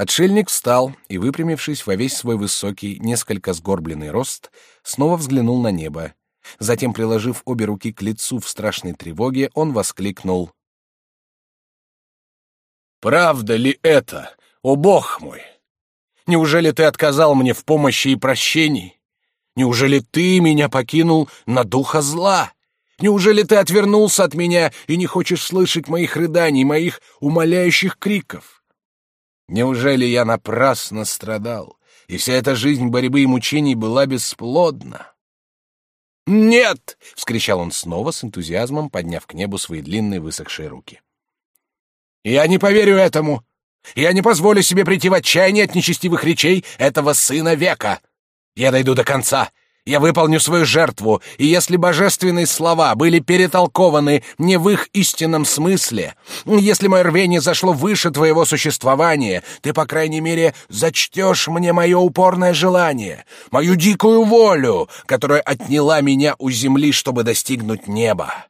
Отшельник встал и, выпрямившись во весь свой высокий, несколько сгорбленный рост, снова взглянул на небо. Затем, приложив обе руки к лицу в страшной тревоге, он воскликнул. «Правда ли это, о Бог мой? Неужели ты отказал мне в помощи и прощении? Неужели ты меня покинул на духа зла? Неужели ты отвернулся от меня и не хочешь слышать моих рыданий, моих умоляющих криков?» Неужели я напрасно страдал, и вся эта жизнь борьбы и мучений была бесплодна? «Нет!» — вскричал он снова с энтузиазмом, подняв к небу свои длинные высохшие руки. «Я не поверю этому! Я не позволю себе прийти в отчаяние от нечестивых речей этого сына века! Я дойду до конца! Я выполню свою жертву, и если божественные слова были перетолкованы не в их истинном смысле, если мое рвение зашло выше твоего существования, ты, по крайней мере, зачтешь мне мое упорное желание, мою дикую волю, которая отняла меня у земли, чтобы достигнуть неба.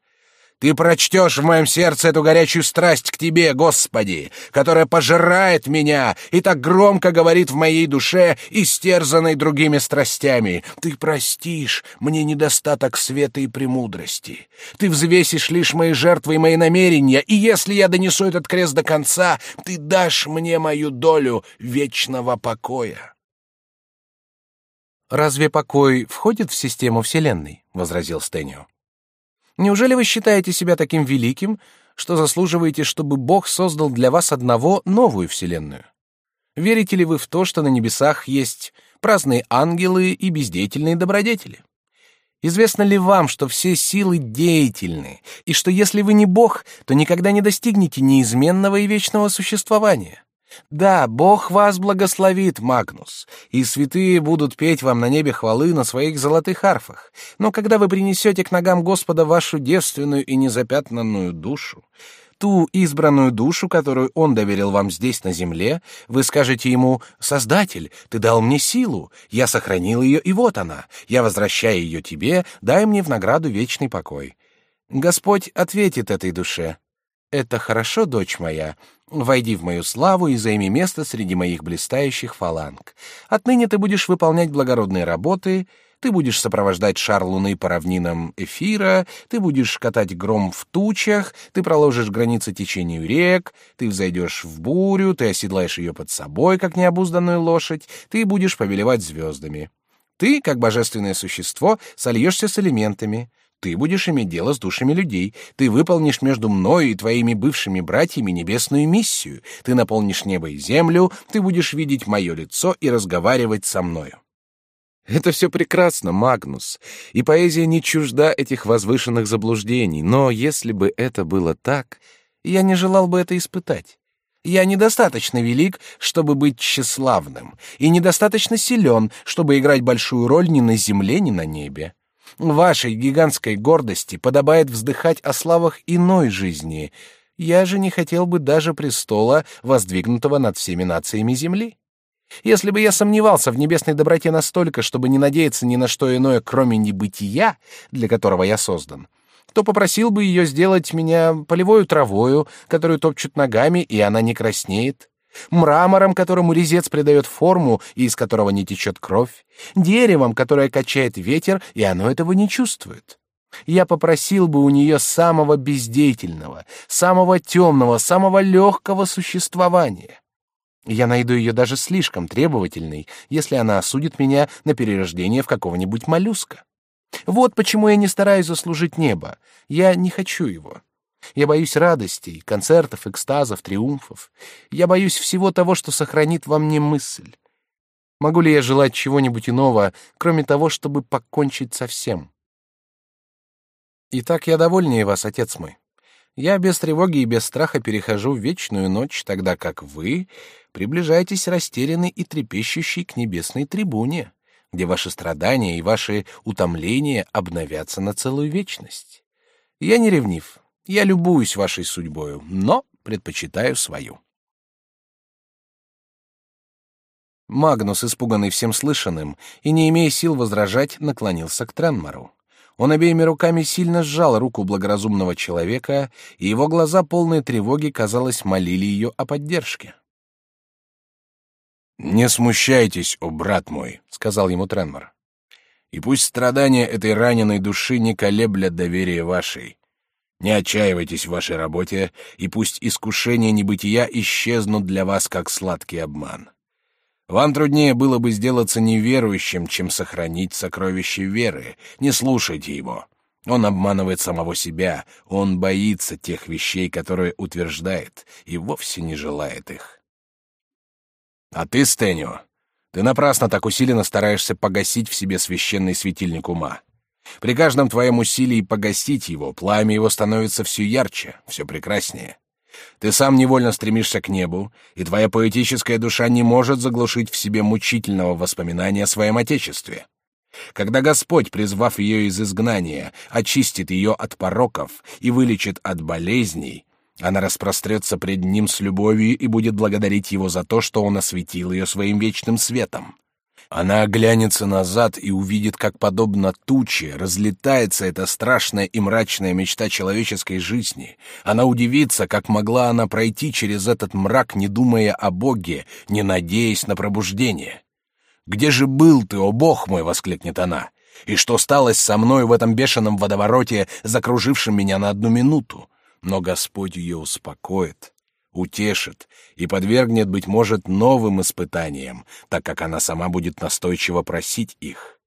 Ты прочтешь в моем сердце эту горячую страсть к Тебе, Господи, которая пожирает меня и так громко говорит в моей душе, истерзанной другими страстями. Ты простишь мне недостаток света и премудрости. Ты взвесишь лишь мои жертвы и мои намерения, и если я донесу этот крест до конца, Ты дашь мне мою долю вечного покоя. «Разве покой входит в систему Вселенной?» — возразил Стэнио. Неужели вы считаете себя таким великим, что заслуживаете, чтобы Бог создал для вас одного новую вселенную? Верите ли вы в то, что на небесах есть праздные ангелы и бездеятельные добродетели? Известно ли вам, что все силы деятельны, и что если вы не Бог, то никогда не достигнете неизменного и вечного существования? Да, Бог вас благословит, Магнус, и святые будут петь вам на небе хвалы на своих золотых арфах. Но когда вы принесете к ногам Господа вашу девственную и незапятнанную душу, ту избранную душу, которую Он доверил вам здесь на земле, вы скажете Ему, «Создатель, Ты дал мне силу, я сохранил ее, и вот она, я возвращаю ее Тебе, дай мне в награду вечный покой». Господь ответит этой душе, «Это хорошо, дочь моя, Войди в мою славу и займи место среди моих блистающих фаланг. Отныне ты будешь выполнять благородные работы, ты будешь сопровождать шар луны по равнинам эфира, ты будешь катать гром в тучах, ты проложишь границы течению рек, ты взойдешь в бурю, ты оседлаешь ее под собой, как необузданную лошадь, ты будешь повелевать звездами. Ты, как божественное существо, сольешься с элементами. Ты будешь иметь дело с душами людей. Ты выполнишь между мной и твоими бывшими братьями небесную миссию. Ты наполнишь небо и землю. Ты будешь видеть мое лицо и разговаривать со мною. Это все прекрасно, Магнус, и поэзия не чужда этих возвышенных заблуждений, но если бы это было так, я не желал бы это испытать. Я недостаточно велик, чтобы быть тщеславным, и недостаточно силен, чтобы играть большую роль ни на земле, ни на небе. Вашей гигантской гордости подобает вздыхать о славах иной жизни. Я же не хотел бы даже престола, воздвигнутого над всеми нациями земли. Если бы я сомневался в небесной доброте настолько, чтобы не надеяться ни на что иное, кроме небытия, для которого я создан, то попросил бы ее сделать меня полевою травою, которую топчут ногами, и она не краснеет, мрамором, которому резец придает форму и из которого не течет кровь, деревом, которое качает ветер, и оно этого не чувствует. Я попросил бы у нее самого бездеятельного, самого темного, самого легкого существования. Я найду ее даже слишком требовательной, если она осудит меня на перерождение в какого-нибудь моллюска. Вот почему я не стараюсь заслужить небо. Я не хочу его. Я боюсь радостей, концертов, экстазов, триумфов. Я боюсь всего того, что сохранит во мне мысль. Могу ли я желать чего-нибудь иного, кроме того, чтобы покончить со всем? Итак, я довольнее вас, отец мой. Я без тревоги и без страха перехожу в вечную ночь, тогда как вы приближаетесь растерянный и трепещущий к небесной трибуне, где ваши страдания и ваши утомления обновятся на целую вечность. Я не ревнив, я любуюсь вашей судьбою, но предпочитаю свою. Магнус, испуганный всем слышанным и не имея сил возражать, наклонился к Тренмару. Он обеими руками сильно сжал руку благоразумного человека, и его глаза, полные тревоги, казалось, молили ее о поддержке. «Не смущайтесь, о брат мой», — сказал ему Тренмор. «И пусть страдания этой раненой души не колеблят доверие вашей. Не отчаивайтесь в вашей работе, и пусть искушения небытия исчезнут для вас, как сладкий обман. Вам труднее было бы сделаться неверующим, чем сохранить сокровище веры. Не слушайте его. Он обманывает самого себя, он боится тех вещей, которые утверждает, и вовсе не желает их. А ты, Стэнио, ты напрасно так усиленно стараешься погасить в себе священный светильник ума. При каждом твоем усилии погасить его, пламя его становится все ярче, все прекраснее. Ты сам невольно стремишься к небу, и твоя поэтическая душа не может заглушить в себе мучительного воспоминания о своем Отечестве. Когда Господь, призвав ее из изгнания, очистит ее от пороков и вылечит от болезней, она распрострется пред Ним с любовью и будет благодарить Его за то, что Он осветил ее своим вечным светом. Она оглянется назад и увидит, как, подобно туче, разлетается эта страшная и мрачная мечта человеческой жизни. Она удивится, как могла она пройти через этот мрак, не думая о Боге, не надеясь на пробуждение. «Где же был ты, о Бог мой!» — воскликнет она. «И что сталось со мной в этом бешеном водовороте, закружившем меня на одну минуту?» Но Господь ее успокоит утешит и подвергнет, быть может, новым испытаниям, так как она сама будет настойчиво просить их.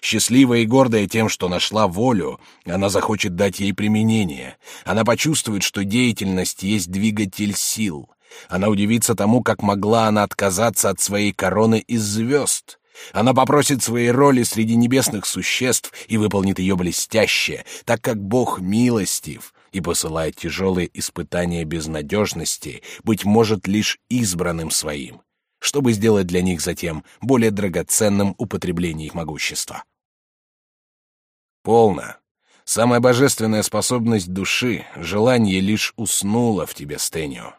Счастливая и гордая тем, что нашла волю, она захочет дать ей применение. Она почувствует, что деятельность есть двигатель сил. Она удивится тому, как могла она отказаться от своей короны из звезд. Она попросит своей роли среди небесных существ и выполнит ее блестяще, так как Бог милостив, и посылает тяжелые испытания безнадежности, быть может, лишь избранным своим, чтобы сделать для них затем более драгоценным употребление их могущества. Полно. Самая божественная способность души, желание лишь уснуло в тебе, Стэнио.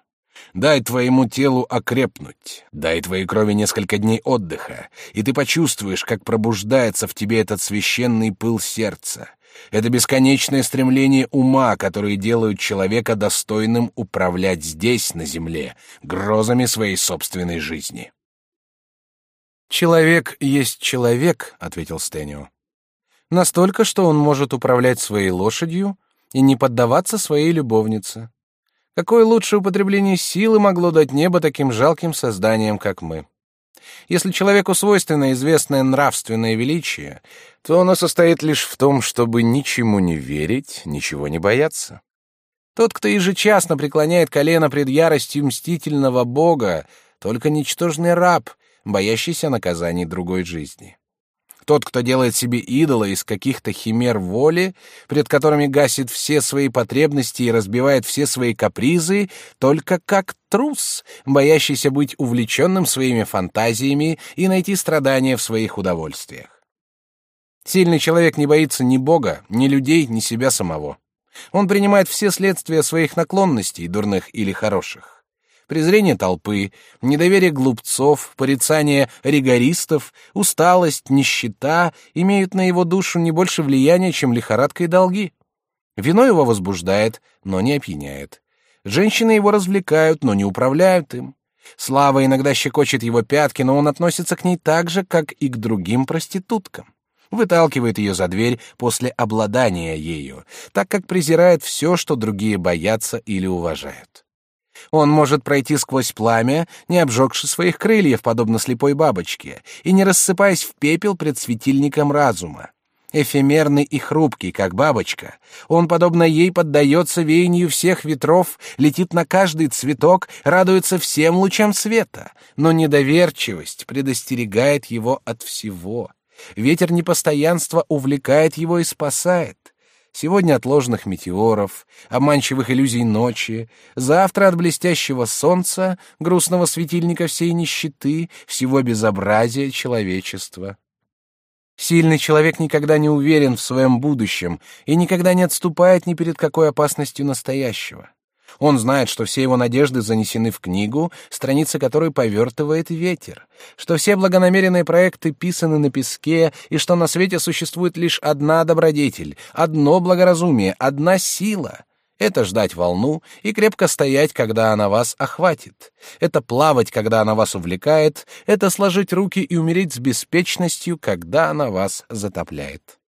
Дай твоему телу окрепнуть, дай твоей крови несколько дней отдыха, и ты почувствуешь, как пробуждается в тебе этот священный пыл сердца, это бесконечное стремление ума, которые делают человека достойным управлять здесь, на земле, грозами своей собственной жизни. «Человек есть человек», — ответил Стэнио. «Настолько, что он может управлять своей лошадью и не поддаваться своей любовнице. Какое лучшее употребление силы могло дать небо таким жалким созданиям, как мы?» Если человеку свойственно известное нравственное величие, то оно состоит лишь в том, чтобы ничему не верить, ничего не бояться. Тот, кто ежечасно преклоняет колено пред яростью мстительного бога, только ничтожный раб, боящийся наказаний другой жизни. Тот, кто делает себе идола из каких-то химер воли, пред которыми гасит все свои потребности и разбивает все свои капризы, только как трус, боящийся быть увлеченным своими фантазиями и найти страдания в своих удовольствиях. Сильный человек не боится ни Бога, ни людей, ни себя самого. Он принимает все следствия своих наклонностей, дурных или хороших презрение толпы, недоверие глупцов, порицание ригористов, усталость, нищета имеют на его душу не больше влияния, чем лихорадка и долги. Вино его возбуждает, но не опьяняет. Женщины его развлекают, но не управляют им. Слава иногда щекочет его пятки, но он относится к ней так же, как и к другим проституткам. Выталкивает ее за дверь после обладания ею, так как презирает все, что другие боятся или уважают. Он может пройти сквозь пламя, не обжегши своих крыльев, подобно слепой бабочке, и не рассыпаясь в пепел пред светильником разума. Эфемерный и хрупкий, как бабочка, он, подобно ей, поддается веянию всех ветров, летит на каждый цветок, радуется всем лучам света, но недоверчивость предостерегает его от всего. Ветер непостоянства увлекает его и спасает. Сегодня от ложных метеоров, обманчивых иллюзий ночи, завтра от блестящего солнца, грустного светильника всей нищеты, всего безобразия человечества. Сильный человек никогда не уверен в своем будущем и никогда не отступает ни перед какой опасностью настоящего. Он знает, что все его надежды занесены в книгу, страницы которой повертывает ветер, что все благонамеренные проекты писаны на песке, и что на свете существует лишь одна добродетель, одно благоразумие, одна сила. Это ждать волну и крепко стоять, когда она вас охватит. Это плавать, когда она вас увлекает. Это сложить руки и умереть с беспечностью, когда она вас затопляет.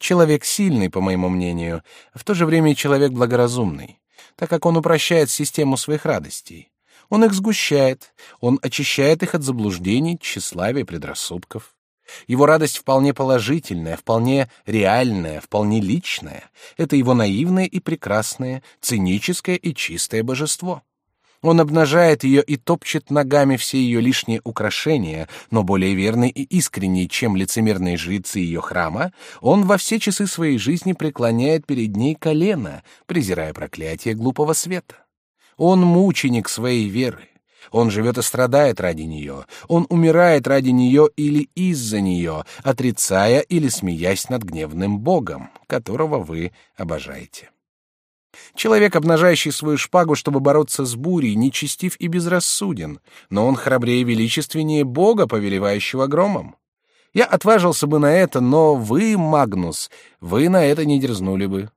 Человек сильный, по моему мнению, в то же время человек благоразумный, так как он упрощает систему своих радостей. Он их сгущает, он очищает их от заблуждений, тщеславия, предрассудков. Его радость вполне положительная, вполне реальная, вполне личная. Это его наивное и прекрасное, циническое и чистое божество. Он обнажает ее и топчет ногами все ее лишние украшения, но более верный и искренний, чем лицемерные жрецы ее храма, он во все часы своей жизни преклоняет перед ней колено, презирая проклятие глупого света. Он мученик своей веры. Он живет и страдает ради нее. Он умирает ради нее или из-за нее, отрицая или смеясь над гневным Богом, которого вы обожаете. Человек, обнажающий свою шпагу, чтобы бороться с бурей, нечестив и безрассуден, но он храбрее и величественнее Бога, повелевающего громом. Я отважился бы на это, но вы, Магнус, вы на это не дерзнули бы.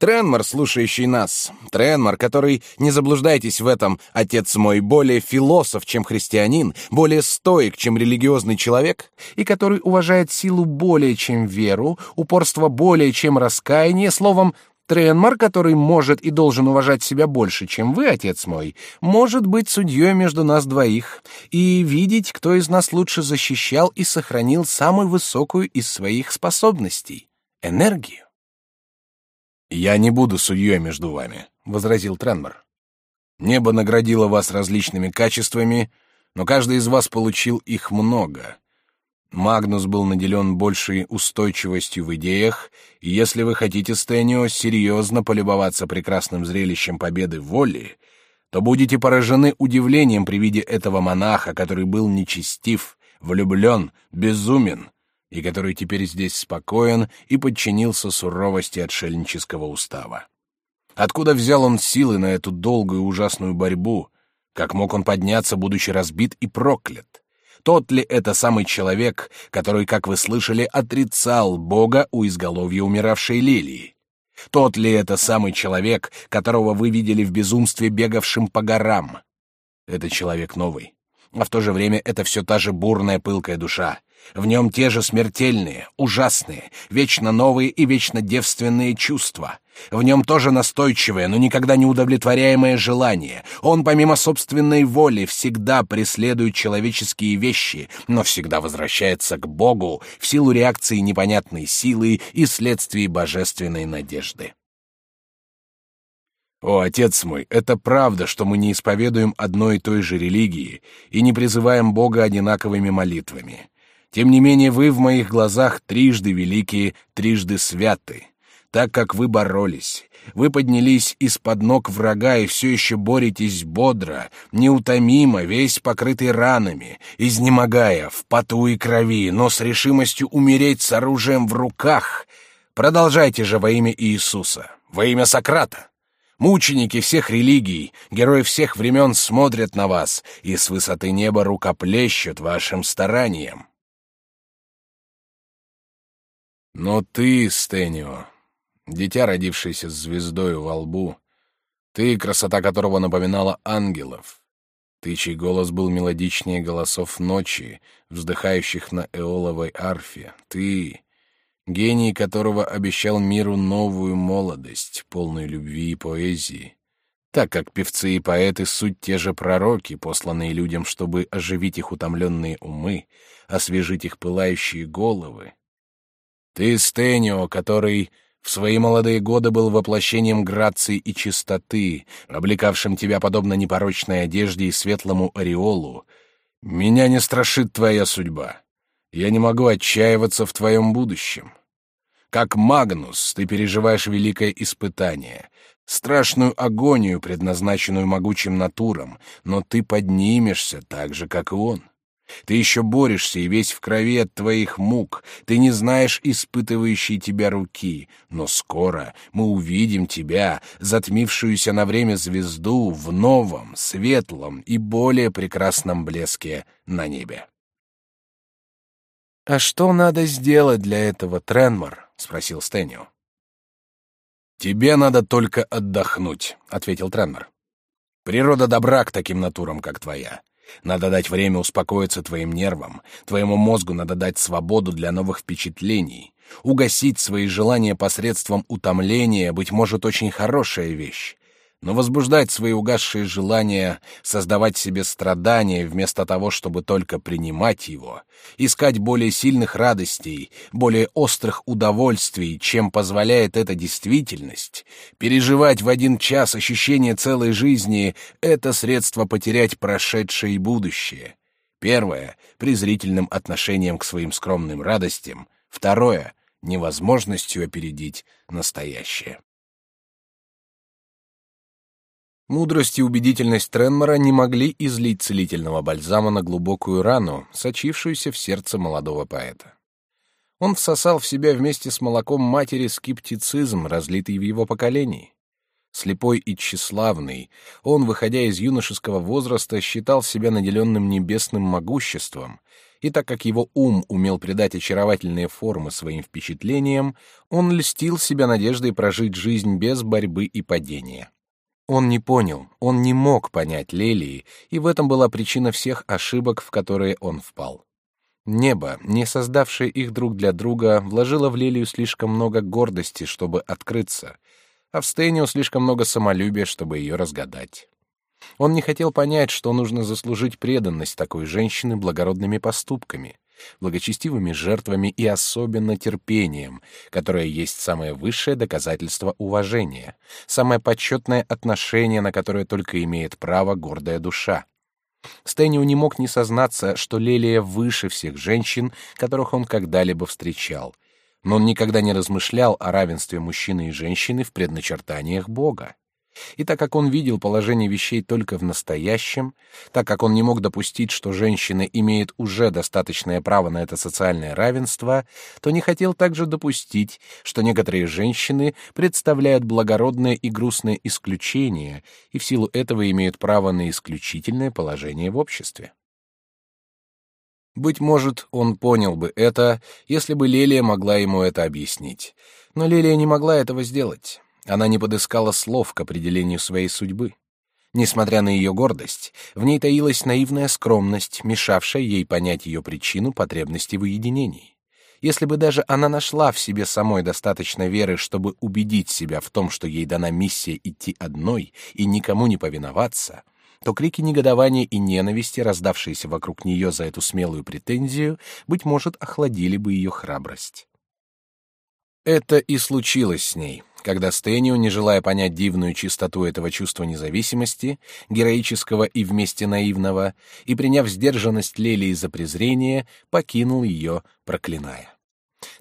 Тренмар, слушающий нас, Тренмар, который, не заблуждайтесь в этом, отец мой, более философ, чем христианин, более стоик, чем религиозный человек, и который уважает силу более, чем веру, упорство более, чем раскаяние, словом, Тренмар, который может и должен уважать себя больше, чем вы, отец мой, может быть судьей между нас двоих и видеть, кто из нас лучше защищал и сохранил самую высокую из своих способностей — энергию. «Я не буду судьей между вами», — возразил Тренмор. «Небо наградило вас различными качествами, но каждый из вас получил их много. Магнус был наделен большей устойчивостью в идеях, и если вы хотите, Стэнио, серьезно полюбоваться прекрасным зрелищем победы в воле, то будете поражены удивлением при виде этого монаха, который был нечестив, влюблен, безумен, и который теперь здесь спокоен и подчинился суровости отшельнического устава. Откуда взял он силы на эту долгую ужасную борьбу? Как мог он подняться, будучи разбит и проклят? Тот ли это самый человек, который, как вы слышали, отрицал Бога у изголовья умиравшей лилии? Тот ли это самый человек, которого вы видели в безумстве бегавшим по горам? Это человек новый. А в то же время это все та же бурная пылкая душа, в нем те же смертельные, ужасные, вечно новые и вечно девственные чувства. В нем тоже настойчивое, но никогда не удовлетворяемое желание. Он, помимо собственной воли, всегда преследует человеческие вещи, но всегда возвращается к Богу в силу реакции непонятной силы и следствий божественной надежды. О, отец мой, это правда, что мы не исповедуем одной и той же религии и не призываем Бога одинаковыми молитвами. Тем не менее, вы в моих глазах трижды великие, трижды святы. Так как вы боролись, вы поднялись из-под ног врага и все еще боретесь бодро, неутомимо, весь покрытый ранами, изнемогая, в поту и крови, но с решимостью умереть с оружием в руках. Продолжайте же во имя Иисуса, во имя Сократа. Мученики всех религий, герои всех времен смотрят на вас и с высоты неба рукоплещут вашим стараниям. Но ты, Стэнио, дитя, родившееся с звездой во лбу, ты, красота которого напоминала ангелов, ты, чей голос был мелодичнее голосов ночи, вздыхающих на эоловой арфе, ты, гений которого обещал миру новую молодость, полную любви и поэзии, так как певцы и поэты — суть те же пророки, посланные людям, чтобы оживить их утомленные умы, освежить их пылающие головы, ты, Стэнио, который в свои молодые годы был воплощением грации и чистоты, облекавшим тебя подобно непорочной одежде и светлому ореолу, меня не страшит твоя судьба. Я не могу отчаиваться в твоем будущем. Как Магнус ты переживаешь великое испытание, страшную агонию, предназначенную могучим натурам, но ты поднимешься так же, как и он. Ты еще борешься и весь в крови от твоих мук. Ты не знаешь испытывающей тебя руки. Но скоро мы увидим тебя, затмившуюся на время звезду, в новом, светлом и более прекрасном блеске на небе. «А что надо сделать для этого, Тренмор?» — спросил Стэнио. «Тебе надо только отдохнуть», — ответил Треннер. «Природа добра к таким натурам, как твоя. Надо дать время успокоиться твоим нервам, твоему мозгу надо дать свободу для новых впечатлений. Угасить свои желания посредством утомления, быть может, очень хорошая вещь но возбуждать свои угасшие желания, создавать себе страдания вместо того, чтобы только принимать его, искать более сильных радостей, более острых удовольствий, чем позволяет эта действительность, переживать в один час ощущение целой жизни — это средство потерять прошедшее и будущее. Первое — презрительным отношением к своим скромным радостям, второе — невозможностью опередить настоящее. Мудрость и убедительность Тренмора не могли излить целительного бальзама на глубокую рану, сочившуюся в сердце молодого поэта. Он всосал в себя вместе с молоком матери скептицизм, разлитый в его поколении. Слепой и тщеславный, он, выходя из юношеского возраста, считал себя наделенным небесным могуществом, и так как его ум умел придать очаровательные формы своим впечатлениям, он льстил себя надеждой прожить жизнь без борьбы и падения. Он не понял, он не мог понять Лелии, и в этом была причина всех ошибок, в которые он впал. Небо, не создавшее их друг для друга, вложило в Лелию слишком много гордости, чтобы открыться, а в Стэнио слишком много самолюбия, чтобы ее разгадать. Он не хотел понять, что нужно заслужить преданность такой женщины благородными поступками — благочестивыми жертвами и особенно терпением, которое есть самое высшее доказательство уважения, самое почетное отношение, на которое только имеет право гордая душа. Стэниу не мог не сознаться, что Лелия выше всех женщин, которых он когда-либо встречал, но он никогда не размышлял о равенстве мужчины и женщины в предначертаниях Бога. И так как он видел положение вещей только в настоящем, так как он не мог допустить, что женщина имеет уже достаточное право на это социальное равенство, то не хотел также допустить, что некоторые женщины представляют благородное и грустное исключение и в силу этого имеют право на исключительное положение в обществе. Быть может, он понял бы это, если бы Лелия могла ему это объяснить. Но Лелия не могла этого сделать. Она не подыскала слов к определению своей судьбы. Несмотря на ее гордость, в ней таилась наивная скромность, мешавшая ей понять ее причину потребности в уединении. Если бы даже она нашла в себе самой достаточно веры, чтобы убедить себя в том, что ей дана миссия идти одной и никому не повиноваться, то крики негодования и ненависти, раздавшиеся вокруг нее за эту смелую претензию, быть может, охладили бы ее храбрость. Это и случилось с ней, когда Стэнио, не желая понять дивную чистоту этого чувства независимости, героического и вместе наивного, и приняв сдержанность Лелии за презрение, покинул ее, проклиная.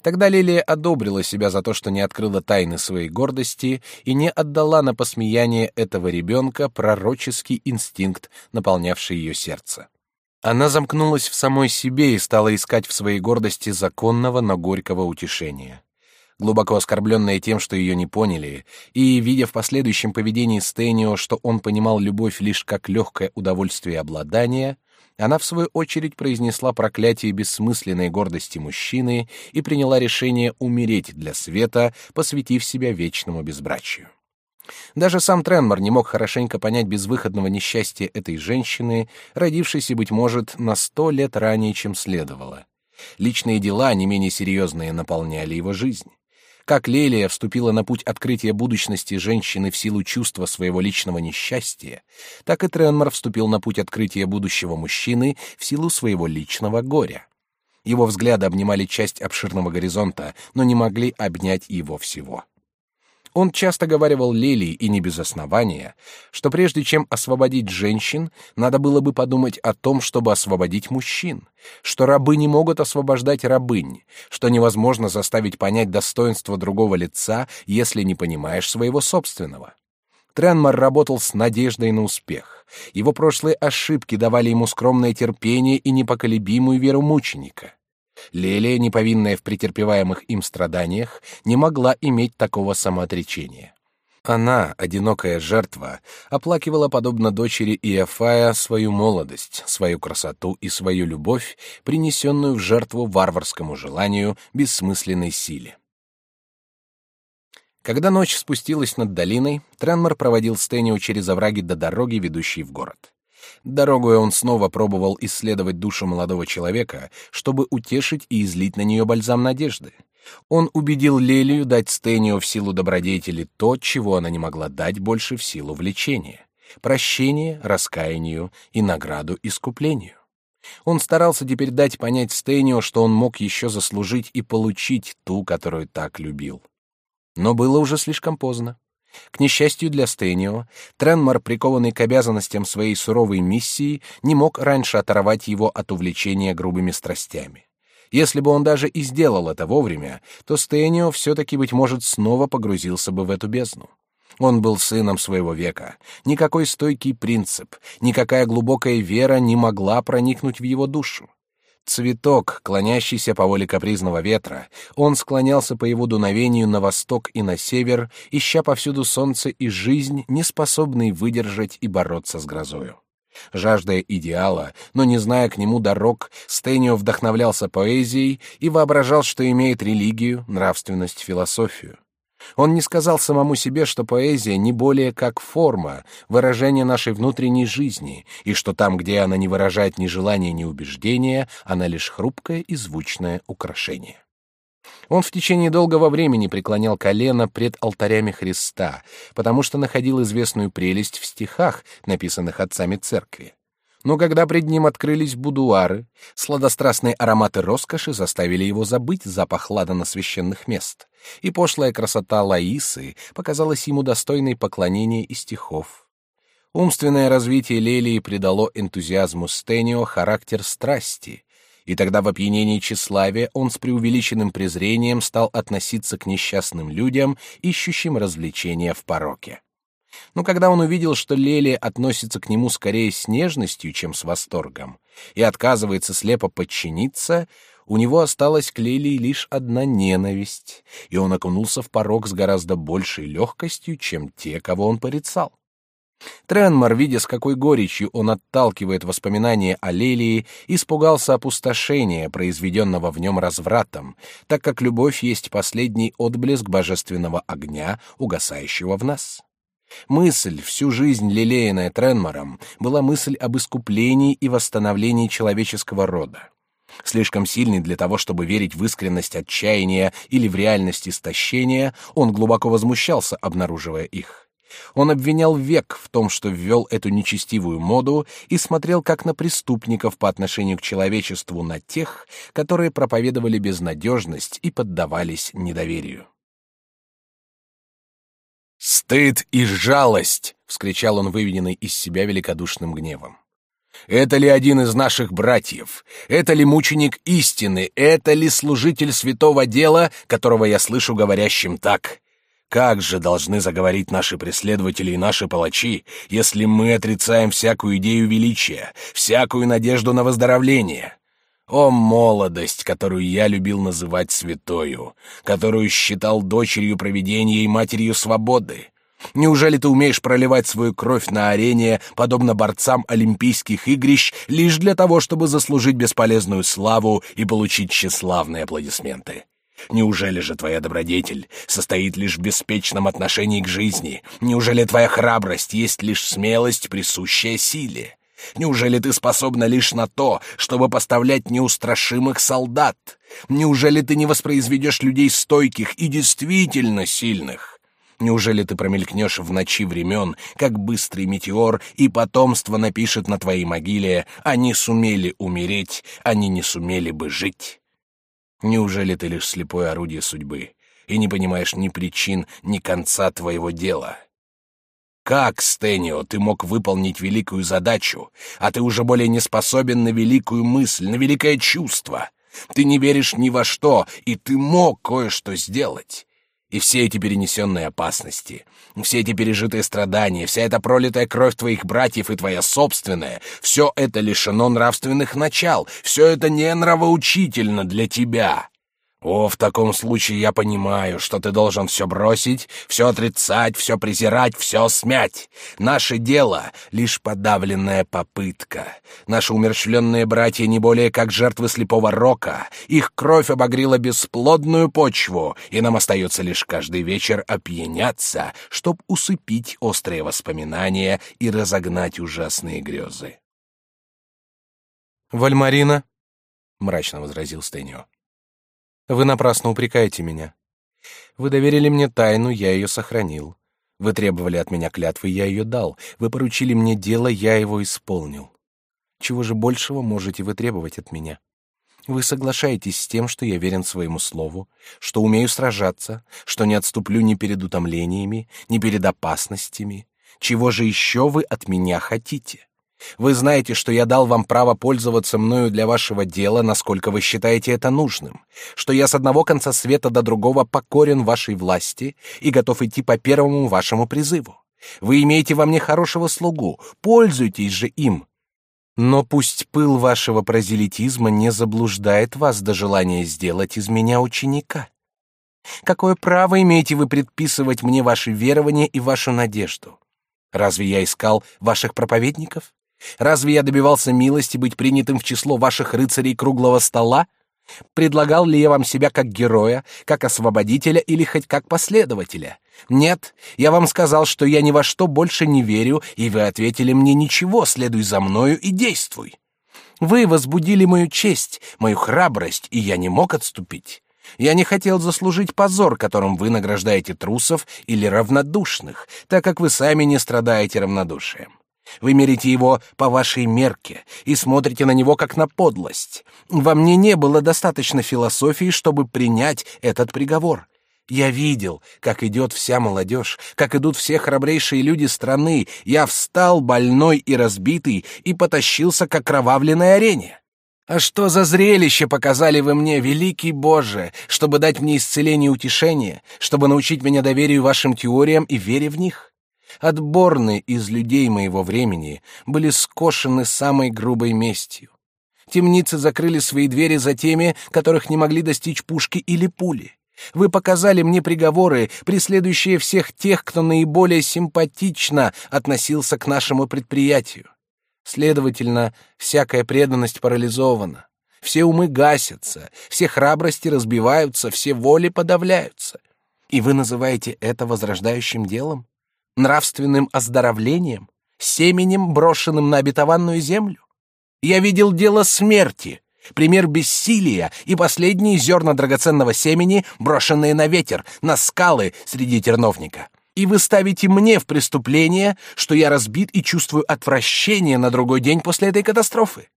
Тогда Лилия одобрила себя за то, что не открыла тайны своей гордости и не отдала на посмеяние этого ребенка пророческий инстинкт, наполнявший ее сердце. Она замкнулась в самой себе и стала искать в своей гордости законного, но горького утешения глубоко оскорбленная тем, что ее не поняли, и, видя в последующем поведении Стэнио, что он понимал любовь лишь как легкое удовольствие обладания, она, в свою очередь, произнесла проклятие бессмысленной гордости мужчины и приняла решение умереть для света, посвятив себя вечному безбрачию. Даже сам Тренмор не мог хорошенько понять безвыходного несчастья этой женщины, родившейся, быть может, на сто лет ранее, чем следовало. Личные дела, не менее серьезные, наполняли его жизнь. Как Лелия вступила на путь открытия будущности женщины в силу чувства своего личного несчастья, так и Тренмор вступил на путь открытия будущего мужчины в силу своего личного горя. Его взгляды обнимали часть обширного горизонта, но не могли обнять его всего. Он часто говаривал Лилии, и не без основания, что прежде чем освободить женщин, надо было бы подумать о том, чтобы освободить мужчин, что рабы не могут освобождать рабынь, что невозможно заставить понять достоинство другого лица, если не понимаешь своего собственного. Тренмар работал с надеждой на успех. Его прошлые ошибки давали ему скромное терпение и непоколебимую веру мученика. Лелия, неповинная в претерпеваемых им страданиях, не могла иметь такого самоотречения. Она, одинокая жертва, оплакивала, подобно дочери Иофая, свою молодость, свою красоту и свою любовь, принесенную в жертву варварскому желанию, бессмысленной силе. Когда ночь спустилась над долиной, Тренмор проводил Стэнио через овраги до дороги, ведущей в город. Дорогой он снова пробовал исследовать душу молодого человека, чтобы утешить и излить на нее бальзам надежды. Он убедил Лелию дать Стэнио в силу добродетели то, чего она не могла дать больше в силу влечения — прощение, раскаянию и награду искуплению. Он старался теперь дать понять Стэнио, что он мог еще заслужить и получить ту, которую так любил. Но было уже слишком поздно. К несчастью для Стэнио, Тренмор, прикованный к обязанностям своей суровой миссии, не мог раньше оторвать его от увлечения грубыми страстями. Если бы он даже и сделал это вовремя, то Стэнио все-таки, быть может, снова погрузился бы в эту бездну. Он был сыном своего века. Никакой стойкий принцип, никакая глубокая вера не могла проникнуть в его душу. Цветок, клонящийся по воле капризного ветра, он склонялся по его дуновению на восток и на север, ища повсюду солнце и жизнь, не способный выдержать и бороться с грозою. Жаждая идеала, но не зная к нему дорог, Стэнио вдохновлялся поэзией и воображал, что имеет религию, нравственность, философию. Он не сказал самому себе, что поэзия не более как форма, выражение нашей внутренней жизни, и что там, где она не выражает ни желания, ни убеждения, она лишь хрупкое и звучное украшение. Он в течение долгого времени преклонял колено пред алтарями Христа, потому что находил известную прелесть в стихах, написанных отцами церкви. Но когда пред ним открылись будуары, сладострастные ароматы роскоши заставили его забыть запах ладана священных мест, и пошлая красота Лаисы показалась ему достойной поклонения и стихов. Умственное развитие Лелии придало энтузиазму Стенио характер страсти, и тогда в опьянении тщеславия он с преувеличенным презрением стал относиться к несчастным людям, ищущим развлечения в пороке. Но когда он увидел, что Лелия относится к нему скорее с нежностью, чем с восторгом, и отказывается слепо подчиниться, у него осталась к Лелии лишь одна ненависть, и он окунулся в порог с гораздо большей легкостью, чем те, кого он порицал. Тренмор, видя, с какой горечью он отталкивает воспоминания о Лелии, испугался опустошения, произведенного в нем развратом, так как любовь есть последний отблеск божественного огня, угасающего в нас. Мысль, всю жизнь лелеянная Тренмором, была мысль об искуплении и восстановлении человеческого рода. Слишком сильный для того, чтобы верить в искренность отчаяния или в реальность истощения, он глубоко возмущался, обнаруживая их. Он обвинял век в том, что ввел эту нечестивую моду, и смотрел как на преступников по отношению к человечеству, на тех, которые проповедовали безнадежность и поддавались недоверию. «Стыд и жалость!» — вскричал он, выведенный из себя великодушным гневом. «Это ли один из наших братьев? Это ли мученик истины? Это ли служитель святого дела, которого я слышу говорящим так? Как же должны заговорить наши преследователи и наши палачи, если мы отрицаем всякую идею величия, всякую надежду на выздоровление? О, молодость, которую я любил называть святою, которую считал дочерью провидения и матерью свободы! Неужели ты умеешь проливать свою кровь на арене, подобно борцам Олимпийских игрищ, лишь для того, чтобы заслужить бесполезную славу и получить тщеславные аплодисменты? Неужели же твоя добродетель состоит лишь в беспечном отношении к жизни? Неужели твоя храбрость есть лишь смелость, присущая силе? Неужели ты способна лишь на то, чтобы поставлять неустрашимых солдат? Неужели ты не воспроизведешь людей стойких и действительно сильных? Неужели ты промелькнешь в ночи времен, как быстрый метеор, и потомство напишет на твоей могиле «Они сумели умереть, они не сумели бы жить»? Неужели ты лишь слепое орудие судьбы и не понимаешь ни причин, ни конца твоего дела?» Как, Стэнио, ты мог выполнить великую задачу, а ты уже более не способен на великую мысль, на великое чувство? Ты не веришь ни во что, и ты мог кое-что сделать. И все эти перенесенные опасности, все эти пережитые страдания, вся эта пролитая кровь твоих братьев и твоя собственная, все это лишено нравственных начал, все это не нравоучительно для тебя. О, в таком случае я понимаю, что ты должен все бросить, все отрицать, все презирать, все смять. Наше дело — лишь подавленная попытка. Наши умерщвленные братья не более как жертвы слепого рока. Их кровь обогрела бесплодную почву, и нам остается лишь каждый вечер опьяняться, чтоб усыпить острые воспоминания и разогнать ужасные грезы. «Вальмарина», — мрачно возразил Стэнио, — вы напрасно упрекаете меня. Вы доверили мне тайну, я ее сохранил. Вы требовали от меня клятвы, я ее дал. Вы поручили мне дело, я его исполнил. Чего же большего можете вы требовать от меня? Вы соглашаетесь с тем, что я верен своему слову, что умею сражаться, что не отступлю ни перед утомлениями, ни перед опасностями. Чего же еще вы от меня хотите? Вы знаете, что я дал вам право пользоваться мною для вашего дела, насколько вы считаете это нужным, что я с одного конца света до другого покорен вашей власти и готов идти по первому вашему призыву. Вы имеете во мне хорошего слугу, пользуйтесь же им. Но пусть пыл вашего прозелитизма не заблуждает вас до желания сделать из меня ученика. Какое право имеете вы предписывать мне ваши верования и вашу надежду? Разве я искал ваших проповедников? Разве я добивался милости быть принятым в число ваших рыцарей круглого стола? Предлагал ли я вам себя как героя, как освободителя или хоть как последователя? Нет, я вам сказал, что я ни во что больше не верю, и вы ответили мне ничего, следуй за мною и действуй. Вы возбудили мою честь, мою храбрость, и я не мог отступить. Я не хотел заслужить позор, которым вы награждаете трусов или равнодушных, так как вы сами не страдаете равнодушием. Вы мерите его по вашей мерке и смотрите на него как на подлость. Во мне не было достаточно философии, чтобы принять этот приговор. Я видел, как идет вся молодежь, как идут все храбрейшие люди страны. Я встал больной и разбитый и потащился к окровавленной арене. А что за зрелище показали вы мне, великий Боже, чтобы дать мне исцеление и утешение, чтобы научить меня доверию вашим теориям и вере в них? Отборные из людей моего времени были скошены самой грубой местью. Темницы закрыли свои двери за теми, которых не могли достичь пушки или пули. Вы показали мне приговоры, преследующие всех тех, кто наиболее симпатично относился к нашему предприятию. Следовательно, всякая преданность парализована. Все умы гасятся, все храбрости разбиваются, все воли подавляются. И вы называете это возрождающим делом? Нравственным оздоровлением, семенем, брошенным на обетованную землю. Я видел дело смерти, пример бессилия и последние зерна драгоценного семени, брошенные на ветер, на скалы среди терновника. И вы ставите мне в преступление, что я разбит и чувствую отвращение на другой день после этой катастрофы.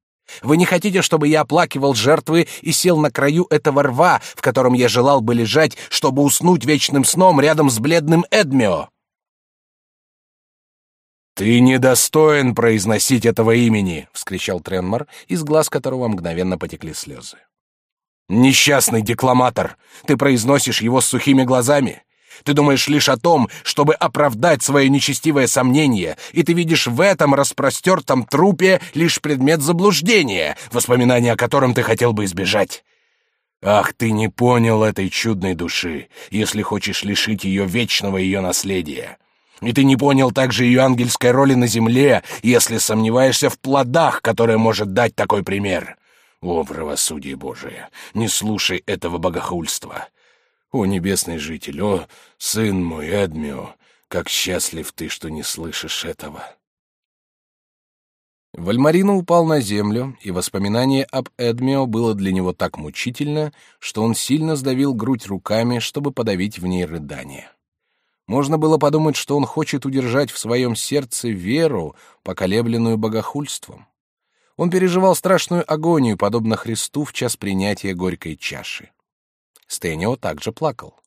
Вы не хотите, чтобы я оплакивал жертвы и сел на краю этого рва, в котором я желал бы лежать, чтобы уснуть вечным сном рядом с бледным Эдмио. «Ты недостоин произносить этого имени!» — вскричал Тренмор, из глаз которого мгновенно потекли слезы. «Несчастный декламатор! Ты произносишь его с сухими глазами! Ты думаешь лишь о том, чтобы оправдать свое нечестивое сомнение, и ты видишь в этом распростертом трупе лишь предмет заблуждения, воспоминания о котором ты хотел бы избежать. Ах, ты не понял этой чудной души, если хочешь лишить ее вечного ее наследия. И ты не понял также ее ангельской роли на земле, если сомневаешься в плодах, которые может дать такой пример. О, правосудие Божие, не слушай этого богохульства. О, небесный житель, о, сын мой, Эдмио, как счастлив ты, что не слышишь этого. Вальмарина упал на землю, и воспоминание об Эдмио было для него так мучительно, что он сильно сдавил грудь руками, чтобы подавить в ней рыдание. Можно было подумать, что он хочет удержать в своем сердце веру, поколебленную богохульством. Он переживал страшную агонию, подобно Христу в час принятия горькой чаши. Стэнио также плакал.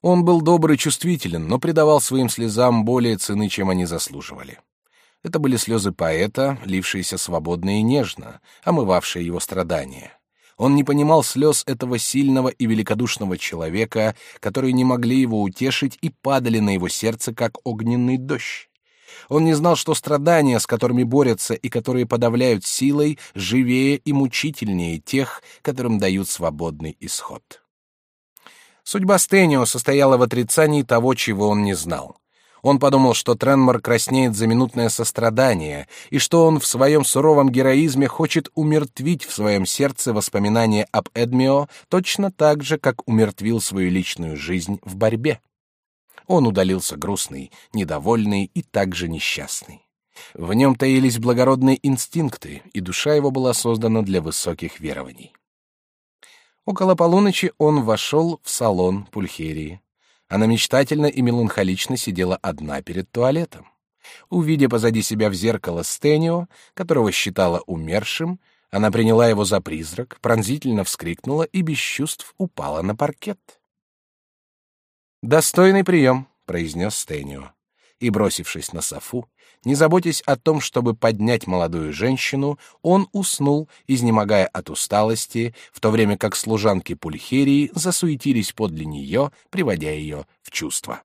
Он был добрый и чувствителен, но придавал своим слезам более цены, чем они заслуживали. Это были слезы поэта, лившиеся свободно и нежно, омывавшие его страдания. Он не понимал слез этого сильного и великодушного человека, которые не могли его утешить и падали на его сердце, как огненный дождь. Он не знал, что страдания, с которыми борются и которые подавляют силой, живее и мучительнее тех, которым дают свободный исход. Судьба Стэнио состояла в отрицании того, чего он не знал. Он подумал, что Тренмор краснеет за минутное сострадание, и что он в своем суровом героизме хочет умертвить в своем сердце воспоминания об Эдмио точно так же, как умертвил свою личную жизнь в борьбе. Он удалился грустный, недовольный и также несчастный. В нем таились благородные инстинкты, и душа его была создана для высоких верований. Около полуночи он вошел в салон Пульхерии. Она мечтательно и меланхолично сидела одна перед туалетом. Увидя позади себя в зеркало Стенио, которого считала умершим, она приняла его за призрак, пронзительно вскрикнула и без чувств упала на паркет. «Достойный прием», — произнес Стенио. И, бросившись на софу, не заботясь о том, чтобы поднять молодую женщину, он уснул, изнемогая от усталости, в то время как служанки Пульхерии засуетились подле нее, приводя ее в чувство.